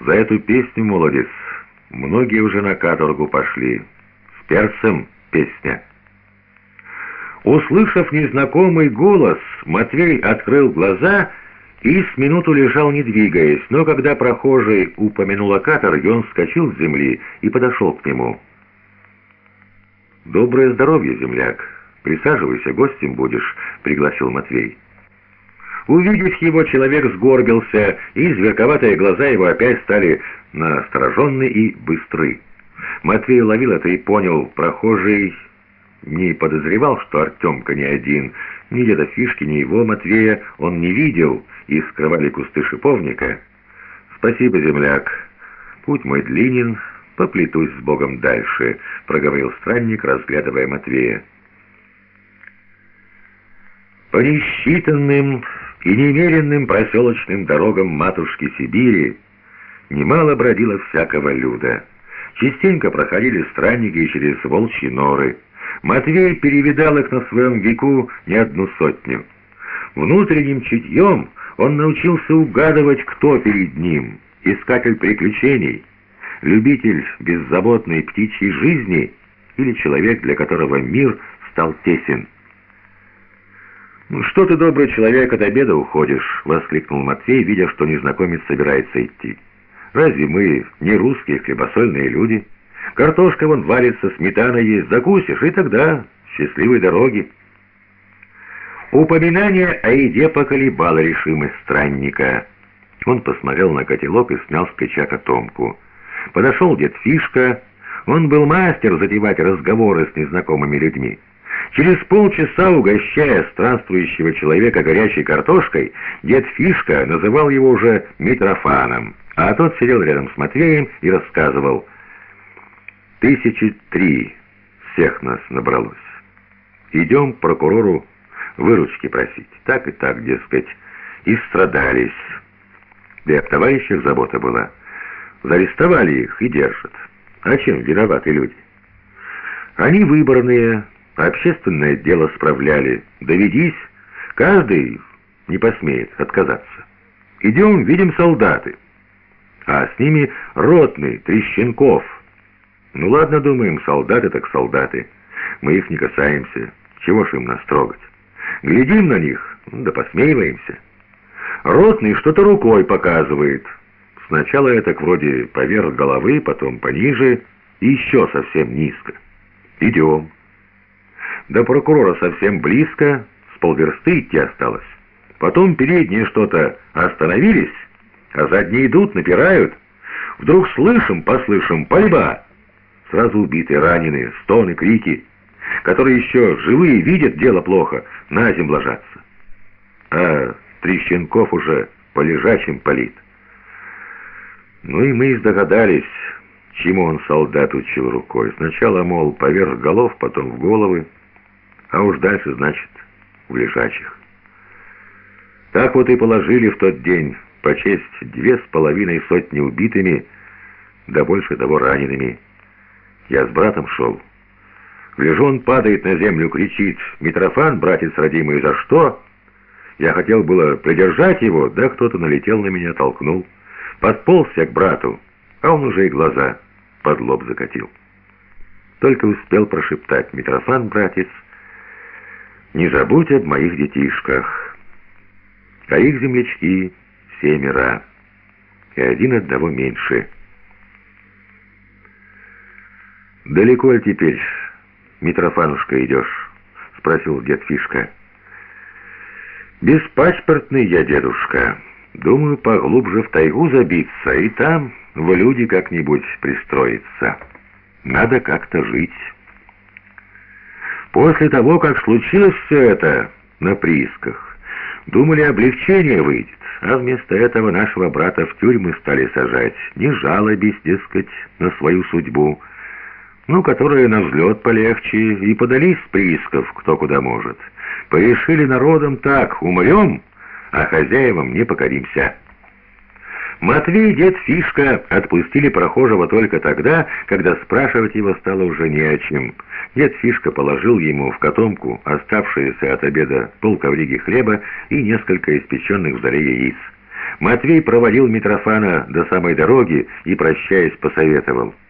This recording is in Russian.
За эту песню, молодец, многие уже на каторгу пошли. С перцем песня». Услышав незнакомый голос, Матвей открыл глаза и с минуту лежал, не двигаясь, но когда прохожий упомянул о каторге, он вскочил с земли и подошел к нему. «Доброе здоровье, земляк! Присаживайся, гостем будешь», — пригласил Матвей. Увидев его, человек сгорбился, и зверковатые глаза его опять стали настороженны и быстры. Матвей ловил это и понял, прохожий не подозревал, что Артемка не один. Ни деда Фишки, ни его, Матвея, он не видел, и скрывали кусты шиповника. «Спасибо, земляк. Путь мой длинен, поплетусь с Богом дальше», — проговорил странник, разглядывая Матвея. По несчитанным и немеренным проселочным дорогам матушки Сибири немало бродило всякого люда. Частенько проходили странники через волчьи норы — Матвей перевидал их на своем веку не одну сотню. Внутренним чутьем он научился угадывать, кто перед ним, искатель приключений, любитель беззаботной птичьей жизни или человек, для которого мир стал тесен. «Ну что ты, добрый человек, от обеда уходишь?» — воскликнул Матвей, видя, что незнакомец собирается идти. «Разве мы не русские хлебосольные люди?» Картошка вон варится, сметана есть, закусишь, и тогда счастливой дороги. Упоминание о еде поколебало решимость странника. Он посмотрел на котелок и снял с плеча котомку. Подошел дед Фишка. Он был мастер затевать разговоры с незнакомыми людьми. Через полчаса, угощая странствующего человека горячей картошкой, дед Фишка называл его уже Митрофаном, а тот сидел рядом с Матвеем и рассказывал – Тысячи три всех нас набралось. Идем прокурору выручки просить. Так и так, дескать, и страдались. Да и об товарищах забота была. Зарестовали их и держат. А чем виноваты люди? Они выборные, общественное дело справляли. Доведись, каждый не посмеет отказаться. Идем, видим солдаты. А с ними ротный, Трещенков — ну ладно, думаем, солдаты так солдаты. Мы их не касаемся. Чего ж им нас трогать? Глядим на них, да посмеиваемся. Ротный что-то рукой показывает. Сначала это вроде поверх головы, потом пониже и еще совсем низко. Идем. До прокурора совсем близко, с полверсты идти осталось. Потом передние что-то остановились, а задние идут, напирают. Вдруг слышим, послышим, пальба. Сразу убитые, раненые, стоны, крики, которые еще живые видят дело плохо, на землю ложатся. А Трещенков уже по лежачим палит. Ну и мы догадались, чему он солдат учил рукой. Сначала, мол, поверх голов, потом в головы, а уж дальше, значит, в лежачих. Так вот и положили в тот день, по честь, две с половиной сотни убитыми, да больше того ранеными. Я с братом шел. Гляжу, он падает на землю, кричит. «Митрофан, братец родимый, за что?» Я хотел было придержать его, да кто-то налетел на меня, толкнул. Подползся к брату, а он уже и глаза под лоб закатил. Только успел прошептать «Митрофан, братец, не забудь об моих детишках». А их землячки семеро, и один одного меньше — «Далеко теперь, Митрофанушка, идешь?» — спросил дед Фишка. «Беспаспортный я, дедушка. Думаю, поглубже в тайгу забиться, и там в люди как-нибудь пристроиться. Надо как-то жить». После того, как случилось все это на приисках, думали, облегчение выйдет, а вместо этого нашего брата в тюрьмы стали сажать, не жалобись, дескать, на свою судьбу, ну, которые на взлет полегче, и подались с приисков кто куда может. Порешили народом так, умрем, а хозяевам не покоримся. Матвей дед Фишка отпустили прохожего только тогда, когда спрашивать его стало уже не о чем. Дед Фишка положил ему в котомку оставшиеся от обеда полковриги хлеба и несколько испеченных в зале яиц. Матвей проводил Митрофана до самой дороги и, прощаясь, посоветовал —